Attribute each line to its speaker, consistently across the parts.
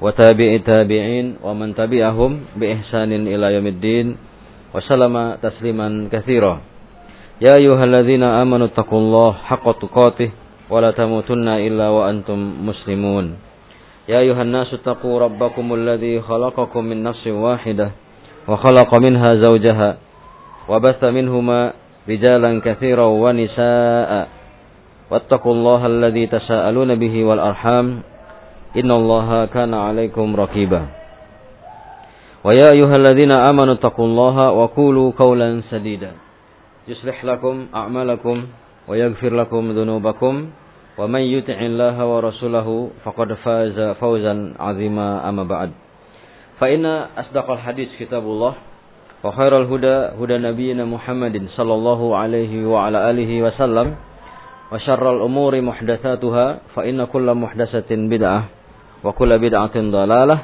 Speaker 1: وتابع تابعين ومن تبعهم بإحسان إلى يوم الدين وسلم تسليما كثيرا. يا أيها الذين آمنوا اتقوا الله حق تقاته ولا تموتن إلا وأنتم مسلمون. يا أيها الناس اتقوا ربكم الذي خلقكم من نفس واحدة وخلق منها زوجها وبث منهما رجالا كثيرا ونساء. واتقوا الله الذي تساءلون به والأرحام إن الله كان عليكم رقيبا. ويا أيها الذين آمنوا اتقوا الله وقولوا قولا سديدا. يصلح لكم أعمالكم ويغفر لكم ذنوبكم. ومن يطع الله ورسوله فقد فاز فوزا عظيما. أما بعد فإن أصدق الحديث كتاب الله وخير الهدى هدى نبينا محمد صلى الله عليه وعلى آله وسلم وشر الأمور محدثاتها فإن كل محدثة بدعة. Wa kulla bid'atin dalalah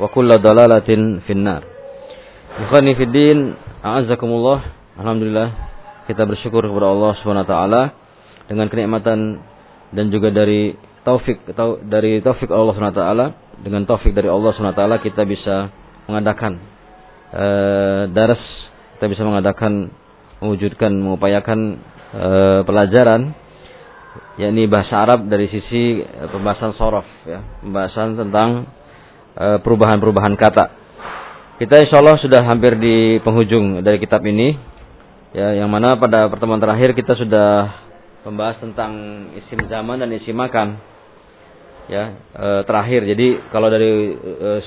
Speaker 1: wa kulla dalalatin finnar. Ikhwani fiddin, a'azzakumullah. Alhamdulillah kita bersyukur kepada Allah Subhanahu wa taala dengan kenikmatan dan juga dari taufik dari taufik Allah Subhanahu wa taala dengan taufik dari Allah Subhanahu wa taala kita bisa mengadakan uh, daras kita bisa mengadakan mewujudkan mengupayakan uh, pelajaran yakni bahasa Arab dari sisi eh, pembahasan sorof ya. Pembahasan tentang eh, perubahan-perubahan kata. Kita insya Allah sudah hampir di penghujung dari kitab ini. Ya yang mana pada pertemuan terakhir kita sudah membahas tentang isim zaman dan isim makan. Ya e, terakhir. Jadi kalau dari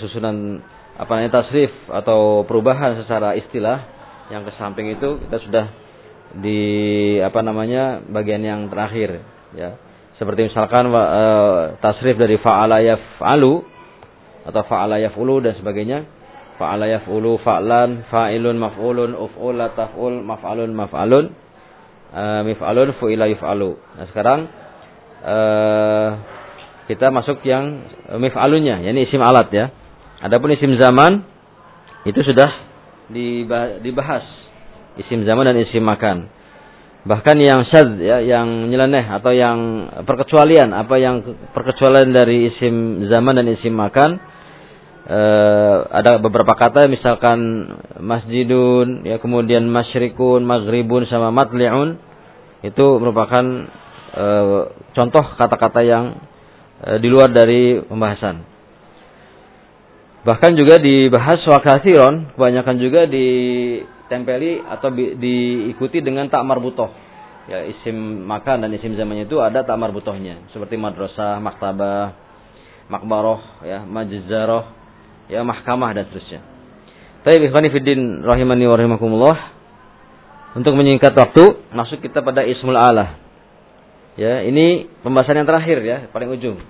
Speaker 1: susunan apa namanya tasrif atau perubahan secara istilah yang ke samping itu kita sudah di apa namanya bagian yang terakhir ya. Seperti misalkan uh, tasrif dari fa'ala yaf'alu atau fa'ala yaf'ulu dan sebagainya. Fa'ala yaf'ulu fa'lan fa'ilun maf'ulun uf'ul taf'ul maf'alun maf'alun. Uh, mif'alun fu'ila yuf'alu. Nah sekarang uh, kita masuk yang mif'alunnya yakni isim alat ya. Adapun isim zaman itu sudah dibahas. Isim zaman dan isim makan bahkan yang syad ya yang nyeleneh atau yang perkecualian apa yang perkecualian dari isim zaman dan isim makan eh, ada beberapa kata misalkan masjidun ya kemudian masyrikun maghribun sama matli'un itu merupakan eh, contoh kata-kata yang eh, di luar dari pembahasan. Bahkan juga dibahas wakasiron kebanyakan juga di tempeli atau diikuti dengan tak marbutoh. Ya, isim makan dan isim zamannya itu ada tak marbutohnya. Seperti madrasah, maktabah, makbaroh, ya, majzaroh, ya, mahkamah dan seterusnya. Tapi ikhwani fiddin rahimani wa. Untuk menyingkat waktu, masuk kita pada ismul alah. Ya, ini pembahasan yang terakhir ya, paling ujung.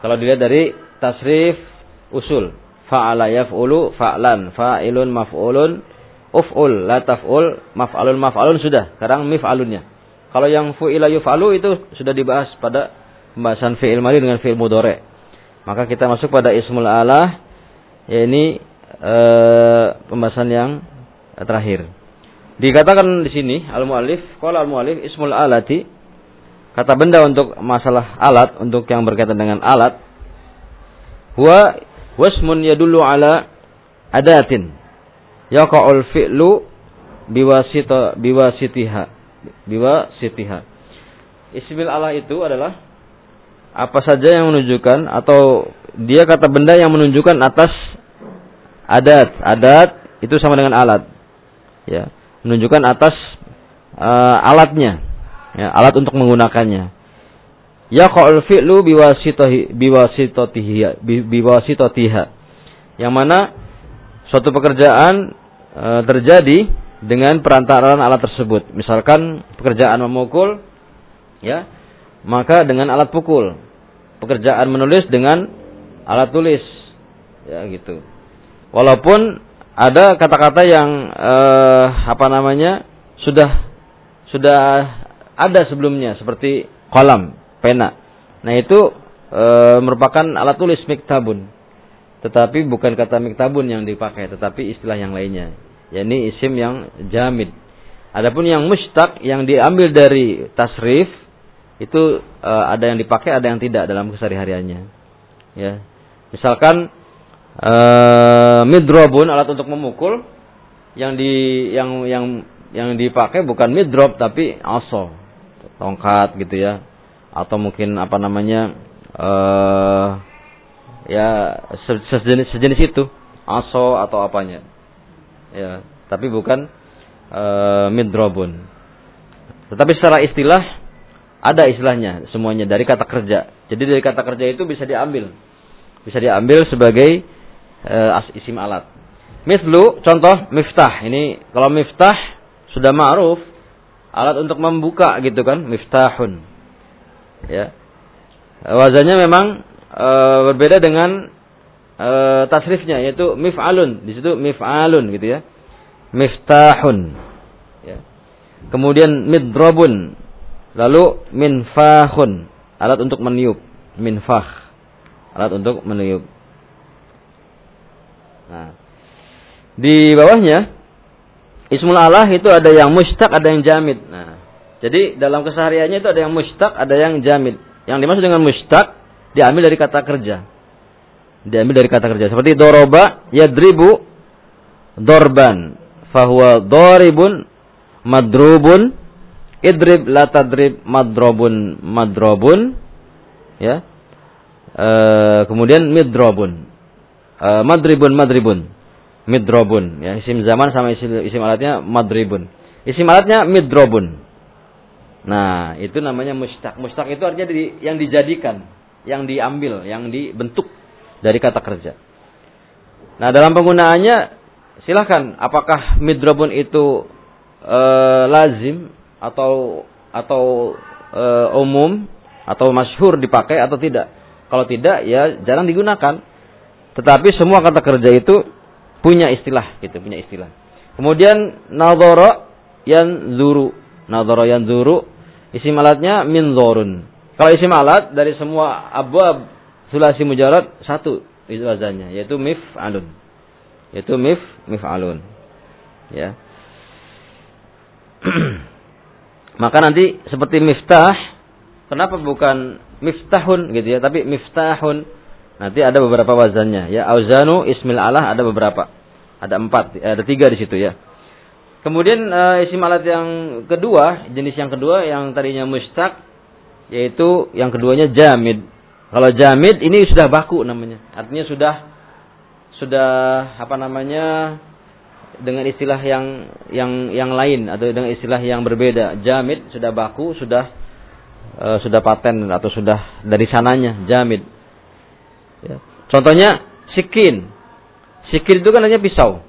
Speaker 1: Kalau dilihat dari tasrif usul, fa'ala yaf'ulu fa'lan, fa'ilun maf'ulun uf'ul, la taf'ul, maf'alun maf'alun sudah. Sekarang mif'alunnya. Kalau yang fu'ila yuf'alu itu sudah dibahas pada pembahasan fi'il madi dengan fi'il mudore. Maka kita masuk pada ismul alah, ya ini e, pembahasan yang terakhir. Dikatakan di sini al-muallif, qala al-muallif ismul alati kata benda untuk masalah alat untuk yang berkaitan dengan alat huwa wasmun yadullu ala adatin yaqa'ul fi'lu biwasita biwasitiha. Biwasitiha. Ismil Allah itu adalah apa saja yang menunjukkan atau dia kata benda yang menunjukkan atas adat. Adat itu sama dengan alat. Ya menunjukkan atas uh, alatnya. Ya, alat untuk menggunakannya. Ya qaul fi'lu biwasitatihi biwasitatiha yang mana suatu pekerjaan e, terjadi dengan perantaraan alat tersebut. Misalkan pekerjaan memukul, ya, maka dengan alat pukul. Pekerjaan menulis dengan alat tulis. Ya gitu. Walaupun ada kata-kata yang eh, apa namanya sudah sudah ada sebelumnya seperti kolam, pena. Nah itu e, merupakan alat tulis miktabun. Tetapi bukan kata miktabun yang dipakai, tetapi istilah yang lainnya. yakni isim yang jamid. Adapun yang mustaq yang diambil dari tasrif itu e, ada yang dipakai, ada yang tidak dalam kesehari-hariannya. Ya. Misalkan e, midrobun alat untuk memukul yang di yang yang yang dipakai bukan midrob tapi aso tongkat gitu ya atau mungkin apa namanya uh, ya sejenis sejenis itu. Aso atau apanya. Ya tapi bukan uh, midrobun tetapi secara istilah ada istilahnya semuanya dari kata kerja. Jadi dari kata kerja itu bisa diambil. Bisa diambil sebagai uh, isim alat. Mislu contoh miftah. Ini kalau miftah sudah ma'ruf alat untuk membuka gitu kan miftahun. Ya. Wazannya memang e, berbeda dengan e, tasrifnya yaitu mif'alun. Di situ mif'alun gitu ya. Miftahun. Ya. Kemudian midrabun lalu minfahun. Alat untuk meniup. Minfah. Alat untuk meniup. Nah. Di bawahnya Ismul Allah itu ada yang mustaq, ada yang jamid. Nah, jadi dalam kesehariannya itu ada yang mustaq, ada yang jamid. Yang dimaksud dengan mustaq diambil dari kata kerja. Diambil dari kata kerja. Seperti doroba, yadribu, dorban. Fahuwa doribun, madrubun, idrib, latadrib, madrobun, madrobun. Ya. E, kemudian midrobun. E, madribun, madribun midrobun ya isim zaman sama isim, isim alatnya madribun isim alatnya midrobun nah itu namanya mustaq mustaq itu artinya di, yang dijadikan yang diambil yang dibentuk dari kata kerja nah dalam penggunaannya silahkan apakah midrobun itu e, lazim atau atau e, umum atau masyhur dipakai atau tidak kalau tidak ya jarang digunakan tetapi semua kata kerja itu punya istilah gitu, punya istilah. Kemudian nadhara yang zuru. Nadhara yang zuru isim alatnya min zorun. Kalau isim alat dari semua abwab sulasi mujarad satu itu wazannya yaitu mif'alun. Yaitu mif mif'alun. Ya. Maka nanti seperti miftah, kenapa bukan miftahun gitu ya, tapi miftahun Nanti ada beberapa wazannya ya. Auzanu ismil Allah ada beberapa. Ada empat, ada tiga di situ ya. Kemudian uh, isim alat yang kedua, jenis yang kedua yang tadinya mustaq yaitu yang keduanya jamid. Kalau jamid ini sudah baku namanya. Artinya sudah sudah apa namanya dengan istilah yang yang yang lain atau dengan istilah yang berbeda. Jamid sudah baku, sudah uh, sudah paten atau sudah dari sananya jamid. Ya. Contohnya sikin. Sikin itu kan hanya pisau.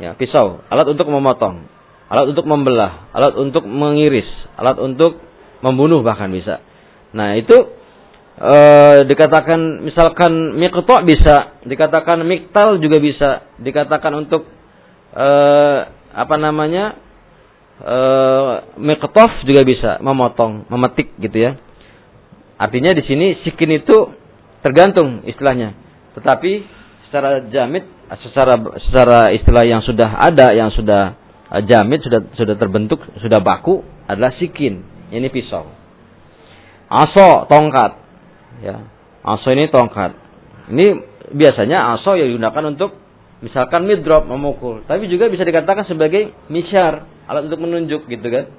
Speaker 1: Ya, pisau, alat untuk memotong, alat untuk membelah, alat untuk mengiris, alat untuk membunuh bahkan bisa. Nah, itu e, dikatakan misalkan mikto bisa, dikatakan miktal juga bisa, dikatakan untuk e, apa namanya? E, miktof juga bisa, memotong, memetik gitu ya. Artinya di sini sikin itu tergantung istilahnya. Tetapi secara jamid, secara secara istilah yang sudah ada, yang sudah jamid, sudah sudah terbentuk, sudah baku adalah sikin. Ini pisau. Aso tongkat. Ya. Aso ini tongkat. Ini biasanya aso yang digunakan untuk misalkan midrop memukul, tapi juga bisa dikatakan sebagai misyar, alat untuk menunjuk gitu kan.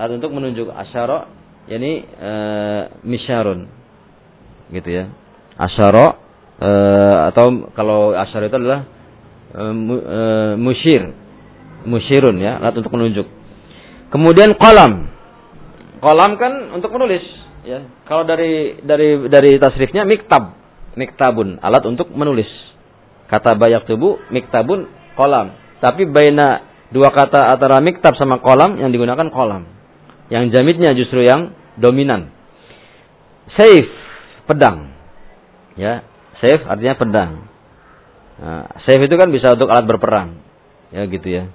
Speaker 1: Alat untuk menunjuk asyara, yakni e, misyarun. Gitu ya asyara e, atau kalau asyara itu adalah e, mu, e, musyir musyirun ya alat untuk menunjuk kemudian kolam kolam kan untuk menulis ya kalau dari dari dari tasrifnya miktab miktabun alat untuk menulis kata bayak tubuh miktabun kolam tapi baina dua kata antara miktab sama kolam yang digunakan kolam yang jamitnya justru yang dominan safe pedang Ya, saif artinya pedang. Nah, itu kan bisa untuk alat berperang. Ya gitu ya.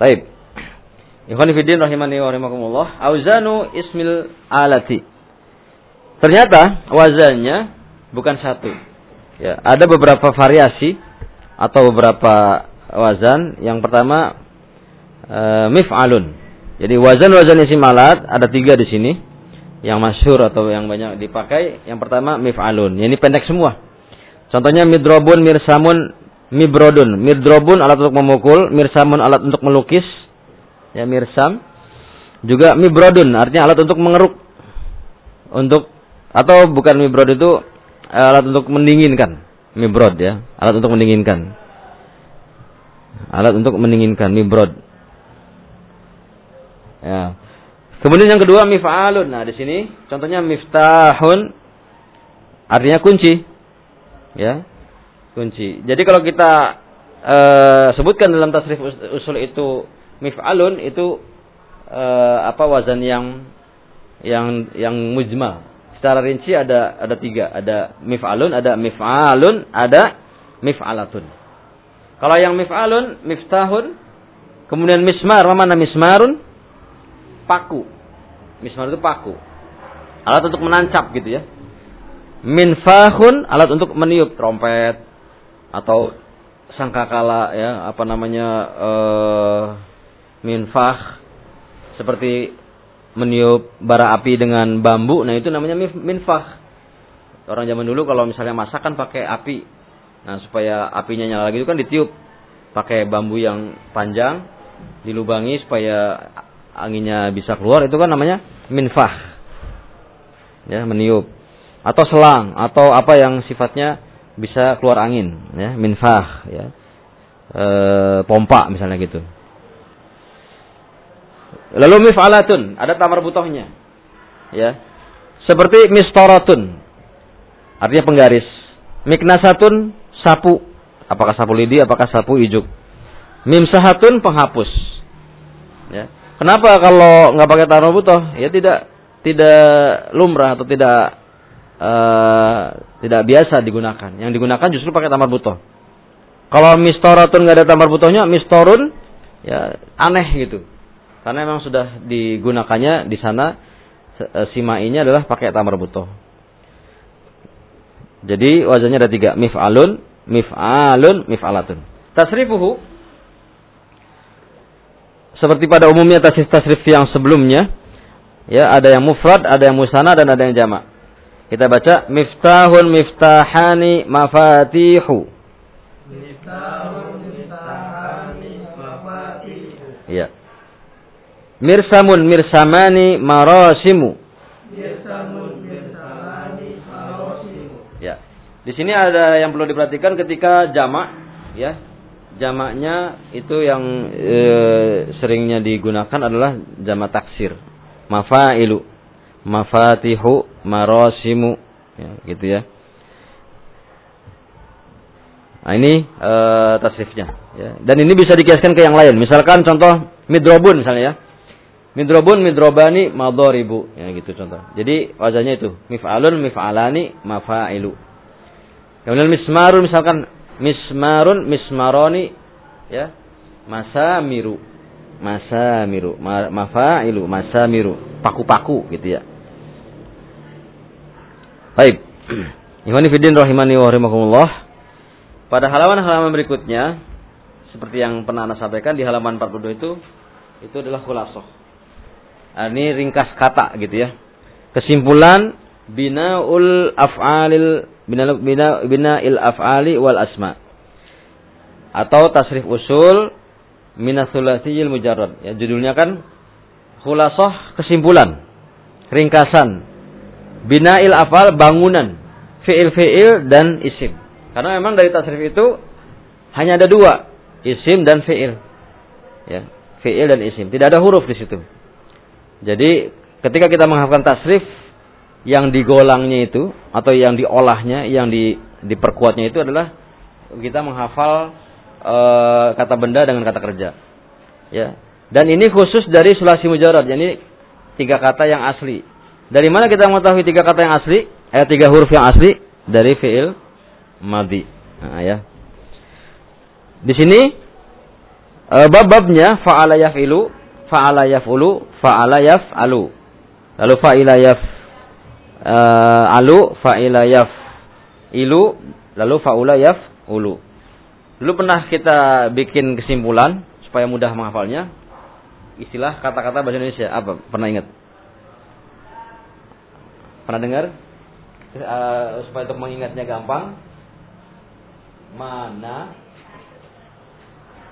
Speaker 1: Taib. Ikhwan fillah rahimani wa rahimakumullah. Auzanu ismil alati. Ternyata wazannya bukan satu. Ya, ada beberapa variasi atau beberapa wazan. Yang pertama e, mif'alun. Jadi wazan-wazan isim alat ada tiga di sini. Yang masyhur atau yang banyak dipakai. Yang pertama mif'alun. Ini pendek semua. Contohnya midrobun, mirsamun, mibrodun. Midrobun alat untuk memukul, mirsamun alat untuk melukis. Ya mirsam. Juga mibrodun artinya alat untuk mengeruk. Untuk atau bukan mibrod itu eh, alat untuk mendinginkan. Mibrod ya, alat untuk mendinginkan. Alat untuk mendinginkan mibrod. Ya. Kemudian yang kedua mif'alun. Nah, di sini contohnya miftahun artinya kunci. Ya. Kunci. Jadi kalau kita uh, sebutkan dalam tasrif usul itu mif'alun itu uh, apa wazan yang yang yang mujmal secara rinci ada ada tiga, ada mif'alun, ada mif'alun, ada mif'alatun. Kalau yang mif'alun, miftahun, kemudian mismar, mana mismarun? Paku. Mismar itu paku. Alat untuk menancap gitu ya. Minfahun, alat untuk meniup trompet atau sangkakala ya, apa namanya minfah seperti meniup bara api dengan bambu, nah itu namanya minfah. Orang zaman dulu kalau misalnya masak kan pakai api. Nah, supaya apinya nyala lagi itu kan ditiup pakai bambu yang panjang, dilubangi supaya anginnya bisa keluar itu kan namanya minfah. Ya, meniup. Atau selang atau apa yang sifatnya bisa keluar angin, ya, minfah, ya. E, pompa misalnya gitu. Lalu mif'alatun, ada tamar butohnya. Ya. Seperti mistoratun. Artinya penggaris. Miknasatun sapu. Apakah sapu lidi, apakah sapu ijuk. Mimsahatun penghapus. Ya. Kenapa kalau nggak pakai tamar butoh? Ya tidak tidak lumrah atau tidak uh, tidak biasa digunakan. Yang digunakan justru pakai tamar butoh. Kalau mistoratun nggak ada tamar butohnya, mistorun ya aneh gitu. Karena memang sudah digunakannya di sana eh, simainya adalah pakai tamar butoh. Jadi wajahnya ada tiga, mif'alun, mif'alun, mif'alatun. Tasrifuhu seperti pada umumnya tasrif-tasrif yang sebelumnya, ya ada yang mufrad, ada yang musana dan ada yang jamak. Kita baca miftahun miftahani mafatihu. Miftahun Mirsamun mirsamani marasimu. Mirsamun mirsamani marasimu. Ya. Di sini ada yang perlu diperhatikan ketika jamak ya. Jamaknya itu yang e, seringnya digunakan adalah jamak taksir. Mafailu. Mafatihu marasimu. Ya, gitu ya. Nah ini e, tasrifnya. Ya. Dan ini bisa dikiaskan ke yang lain. Misalkan contoh midrobun misalnya ya Midrobun, midrobani, madoribu. Ya gitu contoh. Jadi wajahnya itu. Mif'alun, mif'alani, mafa'ilu. Kemudian mismarun misalkan mismarun, mismaroni, ya, masamiru, masamiru, ma mafa'ilu, masamiru, paku-paku gitu ya. Baik. Ikhwani fiddin rahimani wa rahimakumullah. Pada halaman-halaman berikutnya seperti yang pernah Anda sampaikan di halaman 42 itu itu adalah khulasoh ini ringkas kata gitu ya. Kesimpulan binaul af'alil bina bina bina'il af'ali wal asma. Atau tasrif usul minatsulasiyil mujarrad. Ya judulnya kan khulasah kesimpulan, ringkasan. Bina'il af'al bangunan, fi'il-fi'il dan isim. Karena memang dari tasrif itu hanya ada dua, isim dan fi'il. Ya, fi'il dan isim. Tidak ada huruf di situ. Jadi ketika kita menghafalkan tasrif yang digolangnya itu atau yang diolahnya, yang di, diperkuatnya itu adalah kita menghafal e, kata benda dengan kata kerja. Ya. Dan ini khusus dari sulasi mujarad, jadi tiga kata yang asli. Dari mana kita mengetahui tiga kata yang asli? Eh tiga huruf yang asli dari fiil madi. Nah, ya. Di sini uh, bab-babnya fa'ala yaf'ilu, fa'ala yaf'ulu, fa'ala yaf'alu. Lalu fa'ila yaf uh, alu, fa'ila yaf ilu, lalu fa'ula yaf'ulu. Dulu pernah kita bikin kesimpulan supaya mudah menghafalnya. Istilah kata-kata bahasa Indonesia apa? Pernah ingat? Pernah dengar? Uh, supaya untuk mengingatnya gampang. Mana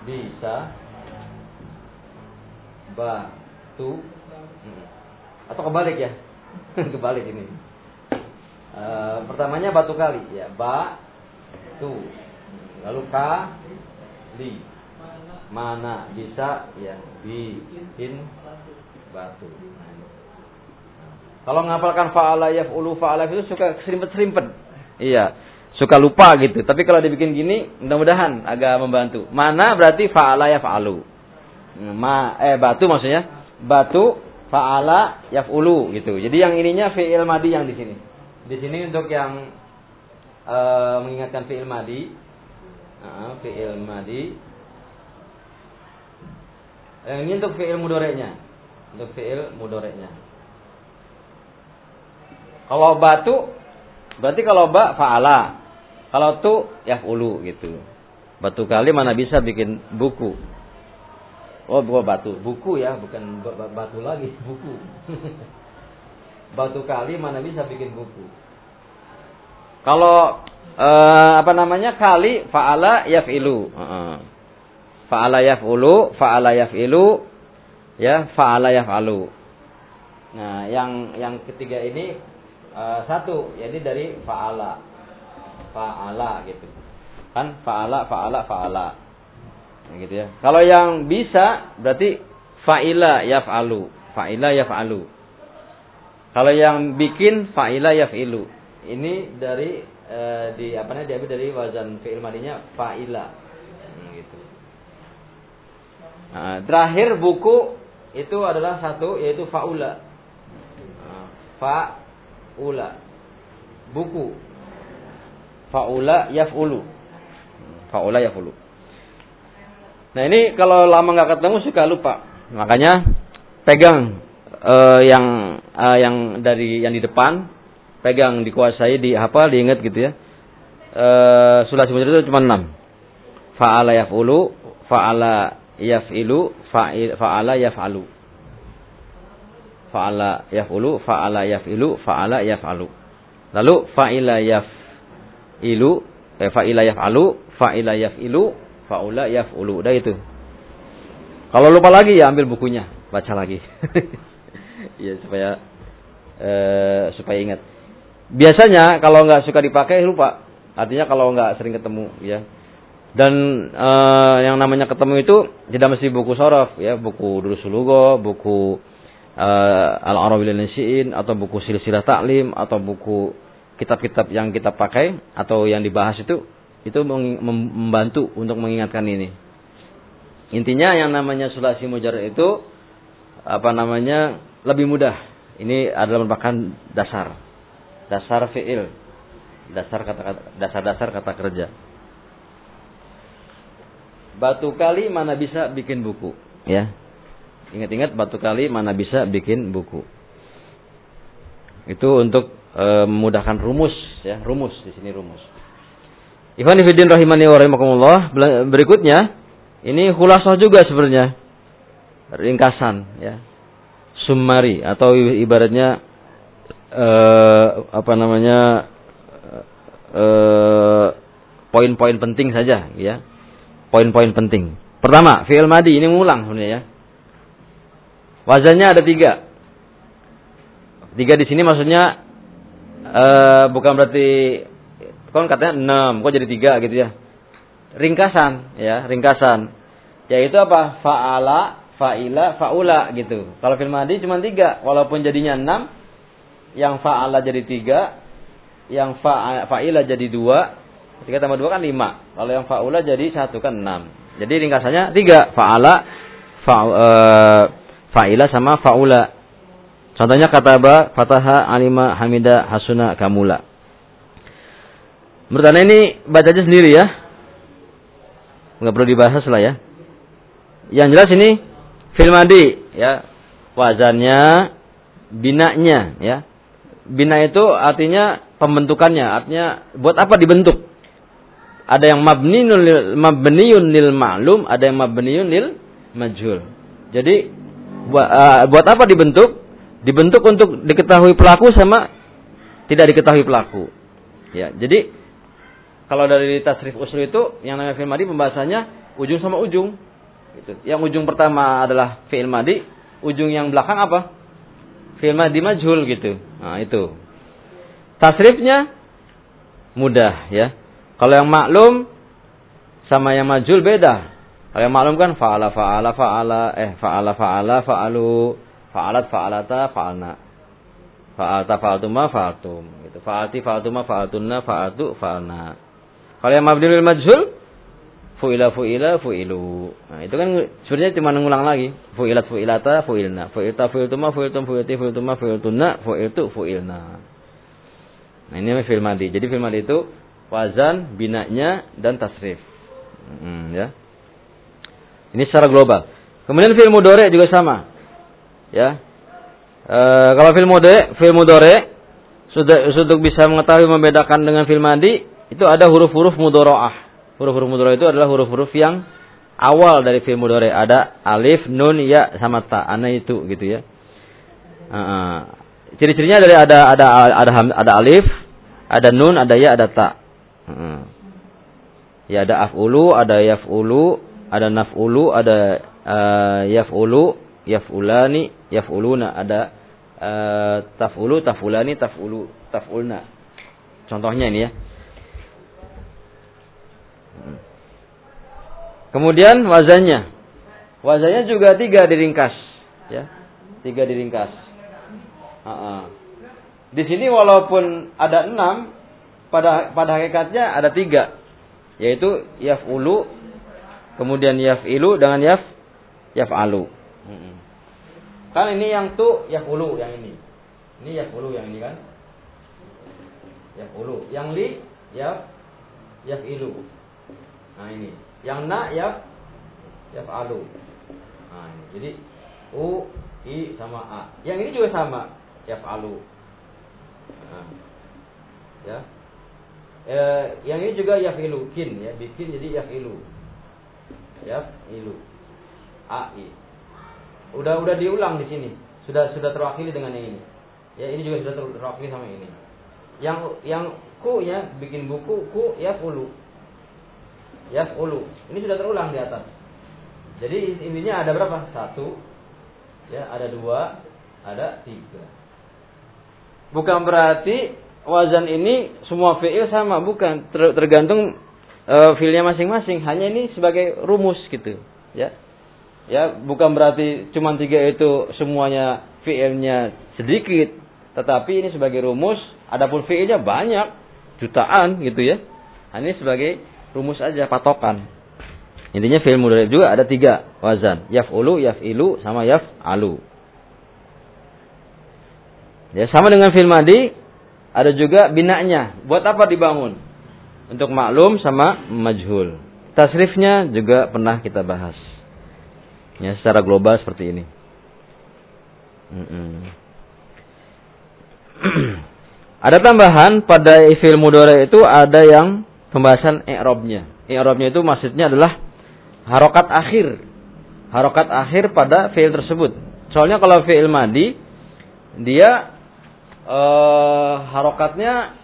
Speaker 1: bisa batu hmm. atau kebalik ya? kebalik ini. Uh, pertamanya batu kali ya, batu Lalu li Mana bisa ya bikin batu. Kalau ngapalkan fa'ala yaf'ulu fa'ala itu suka serimpet-serimpet. Iya, suka lupa gitu. Tapi kalau dibikin gini, mudah-mudahan agak membantu. Mana berarti fa'ala yaf'alu. Ma eh batu maksudnya. Batu fa'ala yaf'ulu gitu. Jadi yang ininya fi'il madi yang di sini. Di sini untuk yang uh, mengingatkan fi'il madi Nah, fi'il madi. Yang ini untuk fi'il mudoreknya. Untuk fi'il mudoreknya. Kalau batu, berarti kalau ba fa'ala. Kalau tu yaf'ulu gitu. Batu kali mana bisa bikin buku. Oh, batu, buku ya, bukan batu lagi, buku. batu kali mana bisa bikin buku. Kalau uh, apa namanya kali faala yaf'ilu. Uh, faala yaf'ulu, faala yaf'ilu, ya faala yaf'alu. Nah, yang yang ketiga ini uh, satu, jadi dari faala. Faala gitu. Kan faala, faala, faala. Gitu ya. Kalau yang bisa berarti fa'ila yaf'alu. Fa'ila yaf'alu. Kalau yang bikin fa'ila yaf'ilu. Ini dari e, di apa namanya diambil dari wazan fi'il madinya fa'ila. Hmm, gitu. Nah, terakhir buku itu adalah satu yaitu faula. Nah, faula. Buku. Faula yaf'ulu. Faula yaf'ulu. Nah, ini kalau lama nggak ketemu suka lupa. Makanya pegang uh, yang uh, yang dari yang di depan pegang, dikuasai, dihafal, diingat gitu ya. E, sulasi mujrad itu cuma enam. Fa'ala yaf'ulu, fa'ala yaf'ilu, fa'ala yaf'alu. Fa'ala yaf'ulu, fa'ala yaf'ilu, fa'ala yaf'alu. Lalu fa'ila yaf'ilu, eh, fa'ila yaf'alu, fa'ila yaf'ilu, fa'ula yaf'ulu. Udah itu. Kalau lupa lagi ya ambil bukunya, baca lagi. ya supaya eh, supaya ingat. Biasanya kalau nggak suka dipakai lupa. Artinya kalau nggak sering ketemu ya. Dan e, yang namanya ketemu itu tidak mesti buku sorof ya, buku Durusulugo, buku e, Al-Arabil Nasiin atau buku Silsilah Taklim atau buku kitab-kitab yang kita pakai atau yang dibahas itu itu membantu untuk mengingatkan ini. Intinya yang namanya sulasi mujarrad itu apa namanya lebih mudah. Ini adalah merupakan dasar dasar fiil, dasar kata dasar-dasar kata kerja. Batu kali mana bisa bikin buku, ya. Ingat-ingat batu kali mana bisa bikin buku. Itu untuk e, memudahkan rumus, ya, rumus di sini rumus. Ikhwan fillah rahimani wa rahimakumullah. Berikutnya, ini khulasah juga sebenarnya. Ringkasan, ya. Summary atau ibaratnya uh, apa namanya uh, poin-poin penting saja ya poin-poin penting pertama fi'il madi ini mengulang sebenarnya ya wazannya ada tiga tiga di sini maksudnya uh, bukan berarti kan katanya enam kok jadi tiga gitu ya ringkasan ya ringkasan yaitu apa faala faila faula gitu kalau fi'il madi cuma tiga walaupun jadinya enam yang fa'ala jadi tiga, yang fa'ila jadi dua, tiga tambah dua kan lima. Kalau yang fa'ula jadi satu kan enam. Jadi ringkasannya tiga, fa'ala, eh, fa'ila sama fa'ula. Contohnya kata apa? Fataha, alima, hamida, hasuna, kamula. Menurut anda ini baca aja sendiri ya. Nggak perlu dibahas lah ya. Yang jelas ini filmadi ya. Wazannya, binanya ya. Bina itu artinya pembentukannya, artinya buat apa dibentuk? Ada yang mabniun lil, mabniun lil ma'lum, ada yang mabniun lil majhul. Jadi buat, uh, buat apa dibentuk? Dibentuk untuk diketahui pelaku sama tidak diketahui pelaku. Ya, jadi kalau dari tasrif usul itu yang namanya fi'il madi pembahasannya ujung sama ujung. Gitu. Yang ujung pertama adalah fi'il madi, ujung yang belakang apa? Fi'il madi majhul gitu. Nah, itu. Tasrifnya mudah ya. Kalau yang maklum sama yang majhul beda. Kalau yang maklum kan fa'ala fa'ala fa'ala eh fa'ala fa'ala fa'alu fa'alat fa'alata fa'alna. Fa'alta fa'altuma fa'altum gitu. Fa'alti fa'altuma fa'altunna fa'altu fa'alna. Kalau yang mabdul majhul fu'ila fu'ila fu'ilu. Nah, itu kan sebenarnya cuma ngulang lagi. Fu'ilat fu'ilata fu'ilna. Fu'ilta fu'iltuma fu'iltum fu'ilti fu'iltuma fu'iltunna fu'iltu fu'ilna. Nah, ini fi'il madi. Jadi fi'il madi itu wazan, binanya dan tasrif. Hmm, ya. Ini secara global. Kemudian fi'il mudore juga sama. Ya. E, kalau fi'il mudore, fi'il mudore sudah untuk bisa mengetahui membedakan dengan fi'il madi itu ada huruf-huruf mudoroah. Huruf-huruf mudoroah itu adalah huruf-huruf yang awal dari fi'il mudore. Ada alif, nun, ya, sama ta. Ana itu gitu ya. Uh, ciri-cirinya dari ada ada ada ada alif, ada nun, ada ya, ada ta. Uh, ya ada afulu, ada yafulu, ada nafulu, ada uh, yafulu, yafulani, yafuluna, ada uh, tafulu, tafulani, tafulu, tafulna. Contohnya ini ya. Kemudian wazannya. Wazannya juga tiga diringkas. Ya. Tiga diringkas. Uh -uh. Di sini walaupun ada enam, pada pada hakikatnya ada tiga. Yaitu yaf'ulu, kemudian yaf'ilu dengan yaf yaf'alu. Hmm. Kan ini yang tu yaf'ulu yang ini. Ini yaf'ulu yang ini kan. Yaf'ulu. Yang li yaf yaf'ilu. Nah ini. Yang na ya alu. Nah. Jadi u i sama a. Yang ini juga sama alu. Nah, ya. E, yang ini juga yafilu kin ya, bikin jadi yafilu. Yafilu. A i. Udah udah diulang di sini. Sudah sudah terwakili dengan yang ini. Ya, ini juga sudah terwakili sama ini. Yang yang ku ya bikin buku ku yafulu yaf'ulu. Ini sudah terulang di atas. Jadi intinya ada berapa? Satu, ya ada dua, ada tiga. Bukan berarti wazan ini semua fiil sama, bukan. tergantung e, fiilnya masing-masing. Hanya ini sebagai rumus gitu, ya. Ya, bukan berarti cuma tiga itu semuanya fiilnya sedikit, tetapi ini sebagai rumus. Adapun fiilnya banyak, jutaan gitu ya. Nah, ini sebagai rumus aja patokan. Intinya fi'il mudhari juga ada tiga wazan. Yaf'ulu, yaf'ilu, sama yaf'alu. Ya, sama dengan fi'il madi ada juga binanya. Buat apa dibangun? Untuk maklum sama majhul. Tasrifnya juga pernah kita bahas. Ya, secara global seperti ini. Ada tambahan pada fi'il mudhari itu ada yang pembahasan i'rabnya. I'rabnya itu maksudnya adalah harokat akhir. Harokat akhir pada fi'il tersebut. Soalnya kalau fi'il madi dia uh, harokatnya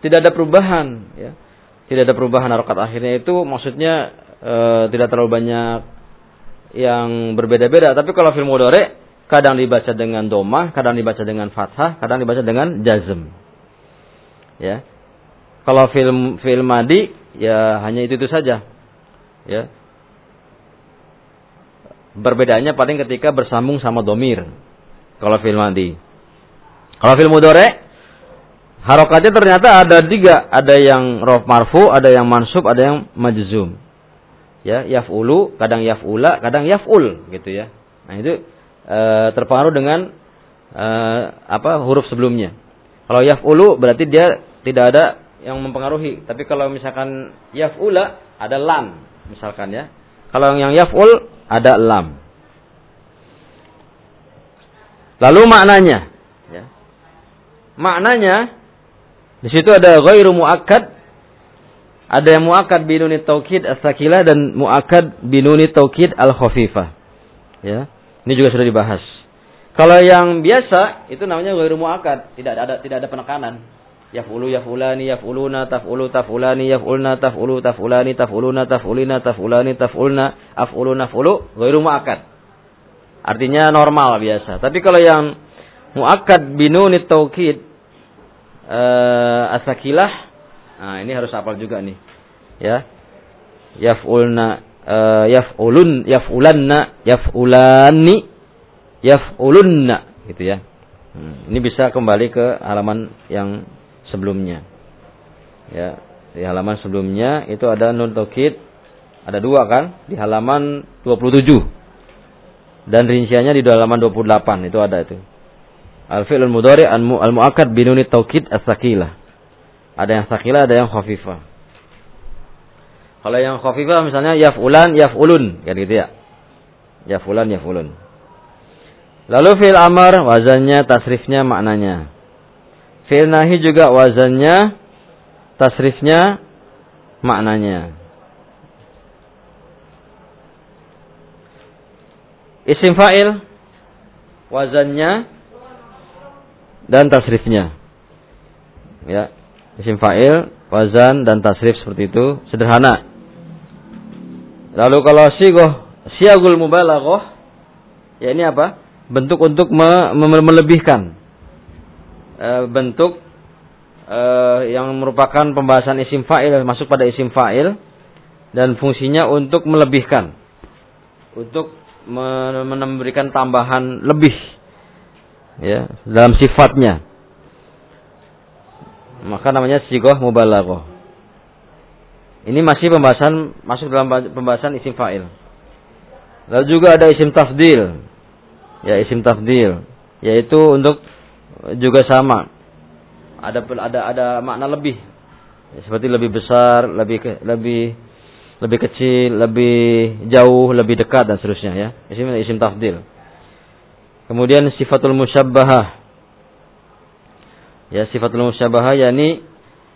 Speaker 1: tidak ada perubahan ya. Tidak ada perubahan harokat akhirnya itu maksudnya uh, tidak terlalu banyak yang berbeda-beda. Tapi kalau fi'il mudhari kadang dibaca dengan domah, kadang dibaca dengan fathah, kadang dibaca dengan jazm. Ya. Kalau film film madi ya hanya itu itu saja. Ya. Perbedaannya paling ketika bersambung sama domir. Kalau film madi. Kalau film mudore harokatnya ternyata ada tiga, ada yang rof marfu, ada yang mansub, ada yang majzum. Ya, yaf'ulu, kadang yaf'ula, kadang yaf'ul gitu ya. Nah, itu e, terpengaruh dengan e, apa huruf sebelumnya. Kalau yaf'ulu berarti dia tidak ada yang mempengaruhi. Tapi kalau misalkan yaf'ula ada lam misalkan ya. Kalau yang yaf'ul ada lam. Lalu maknanya ya. Maknanya di situ ada ghairu muakkad ada yang muakkad binuni taukid as-sakilah dan muakkad binuni taukid al-khafifah. Ya. Ini juga sudah dibahas. Kalau yang biasa itu namanya ghairu muakkad, tidak ada tidak ada penekanan yaf'ulu yaf'ulani yaf'uluna taf'ulu taf'ulani yaf'ulna taf'ulu taf'ulani taf'uluna taf'ulina taf'ulani taf'ulna af'ulu naf'ulu ghairu muakkad. Artinya normal biasa. Tapi kalau yang muakkad binuni taukid uh, asakilah nah ini harus hafal juga nih. Ya. Yaf'ulna uh, yaf'ulun yaf'ulanna yaf'ulani yaf'ulunna gitu ya. Hmm, ini bisa kembali ke halaman yang sebelumnya. Ya, di halaman sebelumnya itu ada nun taukid ada dua kan di halaman 27 dan rinciannya di halaman 28 itu ada itu. Al-fi'lul mudhari al-mu'akkad binuni taukid as-sakilah. Ada yang sakilah, ada yang khafifah. Kalau yang khafifah misalnya yaf'ulan, yaf'ulun, kan gitu ya. Yaf'ulan, yaf'ulun. Lalu fi'il amar wazannya, tasrifnya, maknanya. Fi'il nahi juga wazannya, tasrifnya, maknanya. Isim fa'il, wazannya, dan tasrifnya. Ya, isim fa'il, wazan, dan tasrif seperti itu, sederhana. Lalu kalau sigoh, siagul mubalaghah, ya ini apa? Bentuk untuk me me melebihkan e, bentuk e, yang merupakan pembahasan isim fa'il masuk pada isim fa'il dan fungsinya untuk melebihkan untuk memberikan tambahan lebih ya dalam sifatnya. Maka namanya sigoh mubalaghah ini masih pembahasan masuk dalam pembahasan isim fa'il. Lalu juga ada isim tafdil ya isim tafdil yaitu untuk juga sama. Ada ada ada makna lebih. Seperti lebih besar, lebih lebih lebih kecil, lebih jauh, lebih dekat dan seterusnya ya. Isim isim tafdil. Kemudian sifatul musyabbahah. Ya, sifatul musyabbahah yakni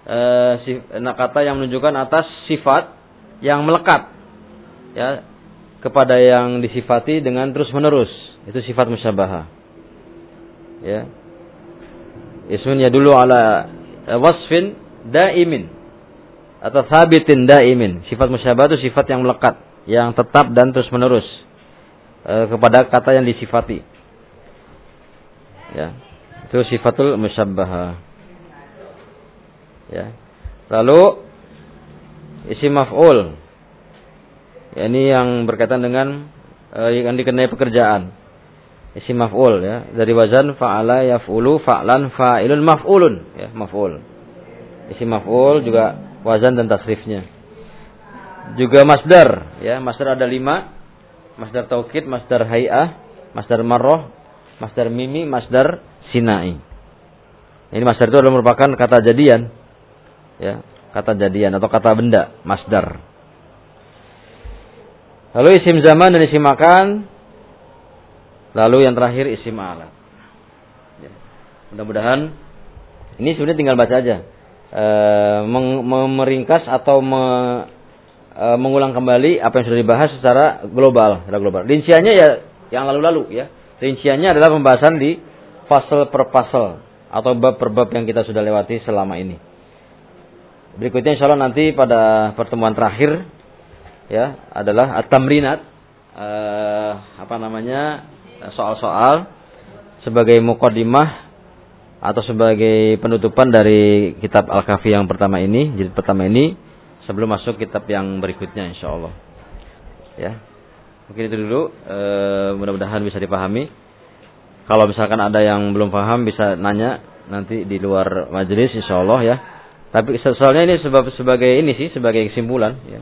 Speaker 1: eh sif, kata yang menunjukkan atas sifat yang melekat ya kepada yang disifati dengan terus menerus. Itu sifat musyabbahah. Ya, Ismun dulu ala eh, wasfin daimin atau sabitin daimin. Sifat musyabah itu sifat yang melekat, yang tetap dan terus menerus e, kepada kata yang disifati. Ya. Itu sifatul musyabbaha. Ya. Lalu isim maf'ul. Ya, ini yang berkaitan dengan e, yang dikenai pekerjaan isim maf'ul ya. Dari wazan fa'ala yaf'ulu fa'lan fa'ilun maf'ulun. Ya maf'ul. Isim maf'ul juga wazan dan tasrifnya. Juga masdar ya. Masdar ada lima. Masdar taukid masdar hay'ah masdar marroh masdar mimi masdar sinai. Ini masdar itu adalah merupakan kata jadian ya. Kata jadian atau kata benda masdar. Lalu isim zaman dan isim makan Lalu yang terakhir isim alat. Ya. Mudah-mudahan ini sebenarnya tinggal baca aja. E, meringkas atau me, e, mengulang kembali apa yang sudah dibahas secara global, secara global. Rinciannya ya yang lalu-lalu ya. Rinciannya adalah pembahasan di pasal per pasal atau bab per bab yang kita sudah lewati selama ini. Berikutnya insya Allah nanti pada pertemuan terakhir ya adalah at-tamrinat eh, apa namanya soal-soal sebagai mukodimah atau sebagai penutupan dari kitab Al-Kafi yang pertama ini, jilid pertama ini sebelum masuk kitab yang berikutnya insya Allah. Ya. Mungkin itu dulu, e, mudah-mudahan bisa dipahami. Kalau misalkan ada yang belum paham bisa nanya nanti di luar majelis insya Allah ya. Tapi soalnya ini sebab sebagai ini sih sebagai kesimpulan ya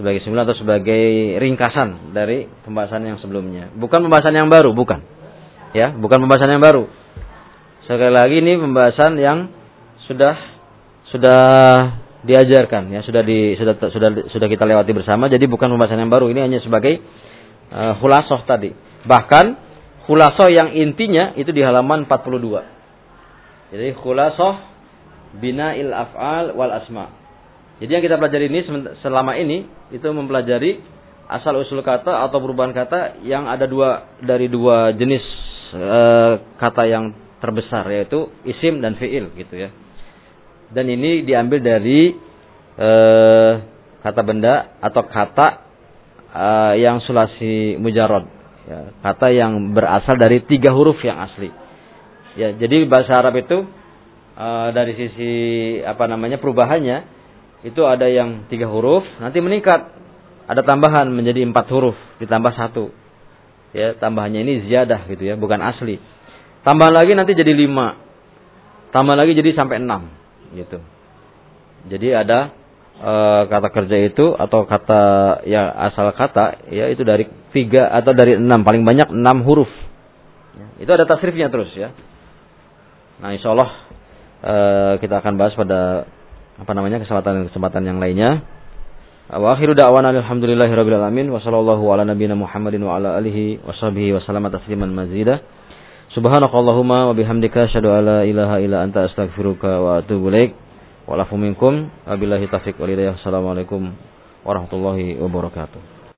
Speaker 1: sebagai simpulan atau sebagai ringkasan dari pembahasan yang sebelumnya. Bukan pembahasan yang baru, bukan. Ya, bukan pembahasan yang baru. Sekali lagi ini pembahasan yang sudah sudah diajarkan ya sudah di sudah sudah sudah kita lewati bersama jadi bukan pembahasan yang baru ini hanya sebagai uh, khulasoh tadi bahkan khulasoh yang intinya itu di halaman 42 jadi khulasoh il af'al wal asma jadi yang kita pelajari ini selama ini itu mempelajari asal usul kata atau perubahan kata yang ada dua dari dua jenis uh, kata yang terbesar yaitu isim dan fiil gitu ya. Dan ini diambil dari eh, kata benda atau kata eh, yang sulasi mujarod ya, kata yang berasal dari tiga huruf yang asli. Ya jadi bahasa Arab itu eh, dari sisi apa namanya perubahannya itu ada yang tiga huruf nanti meningkat ada tambahan menjadi empat huruf ditambah satu ya tambahannya ini ziyadah gitu ya bukan asli tambah lagi nanti jadi lima tambah lagi jadi sampai enam gitu. Jadi ada e, kata kerja itu atau kata ya asal kata ya itu dari tiga atau dari enam paling banyak enam huruf. Ya, itu ada tasrifnya terus ya. Nah insya Allah e, kita akan bahas pada apa namanya kesempatan-kesempatan yang lainnya. Wa akhiru da'wana alhamdulillahirabbil alamin wa sallallahu ala nabiyyina Muhammadin wa ala alihi washabihi wa sallama tasliman mazida. Subhanakallahumma wa bihamdika asyhadu an la ilaha illa anta astaghfiruka wa atubu ilaik. Wa lafu minkum wabillahi taufiq wal hidayah. Assalamualaikum warahmatullahi wabarakatuh.